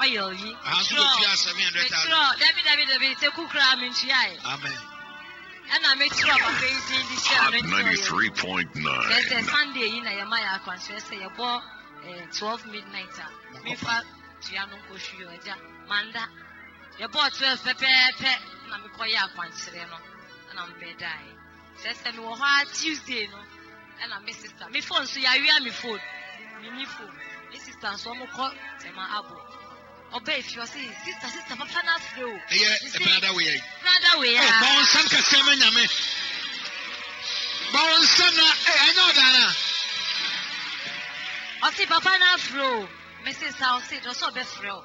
Oil yi. Ɛnso bɛtua seven hundred thousand. Mekyerɛ dabi dabi dabi teku koraa mentua yɛ. Amen. Ɛna mekyerɛ papa yi din de sɛ ɔno nti ɔyɛ. three point nine. Sɛ sɛ Sunday yi na yɛ ma yɛ akwan so ɛsɛ yɛ bɔ eh, twelve midnight a mefa tua no nkɔhwi yɛ ɔgya manda yɛ bɔ twelve pɛpɛɛpɛ na mekɔ yɛ akwankyerɛ no ɛna mbɛdaeɛ. sɛ sɛ mewɔ hɔ a tuesday no ɛna me sister me phone so yɛawea me phone mini phone me sister nso ɔmokɔ tɛma abɔ ɔba efi ɔse sister sister papa no afrɛ o ɛyɛ brada wei ai brada wei a oh, bɔn nsɛm kɛseɛ ma nyame bɔn nsɛm na ɛnyɛ ɔdaa no a ɔse papa no afrɛ o mese sa ɔse dɔ sɛ ɔbɛfrɛ o